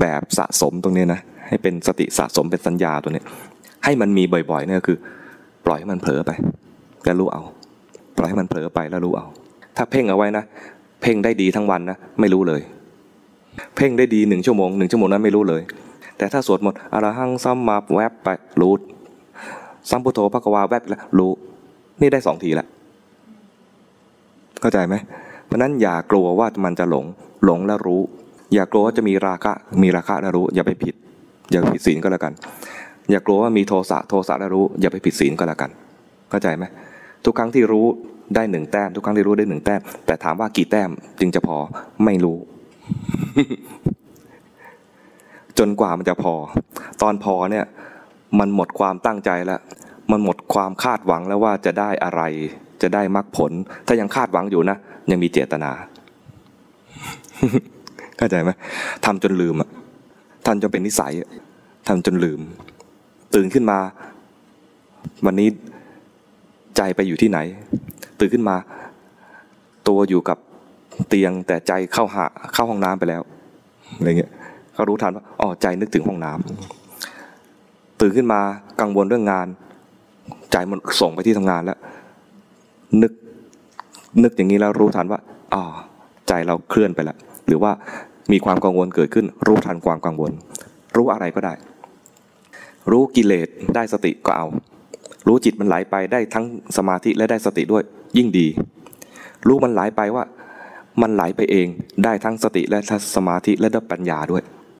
แบบสะสมตรงนี้นะให้เป็นสติสะสมเป็นสัญญาตัวนี้ ให้มันมีบ่อยๆเนี่ยคือ ปล่อยให้มันเผลอไปแล้วรู้เอา ปล่อยให้มันเผลอไปแล้วรู้เอา ถ้าเพ่งเอาไว้นะเพ่งได้ดีทั้งวันนะไม่รู้เลย เพ่งได้ดีหนึ่งชั่วโมงหนึ่งชั่วโมงนั้นไม่รู้เลย แต่ถ้าสวดมนต์อรหังซัมมาแวบไปรู้สัมพุทโธพระกวาแวบแล้วรู้ นี่ได้สองทีละเข้าใจไหมเพราะนั้นอย่ากลัวว่ามันจะหลงหลงแล้วรู้ อย่ากลัวว่าจะมีราคะมีราคะแล้รู้ อย่าไปผิด อย่าผิดศีลก็แล้วกัน อย่ากลัวว่ามีโทสะโทสะแล้รู้ อย่าไปผิดศีลก็แล้วกัน เข้าใจไหมทุกครั้งที่รู้ได้หนึ่งแต้มทุกครั้งที่รู้ได้หนึ่งแต้ม แต่ถามว่ากี่แต้มจึงจะพอไม่รู้ จนกว่ามันจะพอ ตอนพอเนี่ย มันหมดความตั้งใจแล้วมันหมดความคาดหวังแล้วว่าจะได้อะไร จะได้มรรคผล ถ้ายังคาดหวังอยู่นะ ยังมีเจตนา เข้าใจไหมทำจนลืมอะทำจนเป็นนิสัยทำจนลืม ตื่นขึ้นมา วันนี้ใจไปอยู่ที่ไหน ตื่นขึ้นมา ตัวอยู่กับเตียงแต่ใจเข้าหาเข้าห้องน้ำไปแล้วอะไรเงี้ยเขารู้ทันว่าอ๋อใจนึกถึงห้องน้ำตื่นขึ้นมากังวลเรื่องงาน ใจมันส่งไปที่ทำงานแล้ว นึกนึกอย่างนี้แล้วรู้ทันว่าอ๋อใจเราเคลื่อนไปแล้ว หรือว่ามีความกังวลเกิดขึ้น รู้ทันความกังวล รู้อะไรก็ได้ รู้กิเลสได้สติก็เอา รู้จิตมันไหลไปได้ทั้งสมาธิและได้สติด้วย ยิ่งดี รู้มันไหลไปว่า มันไหลไปเองได้ทั้งสติและทั้งสมาธิและได้ปัญญาด้วย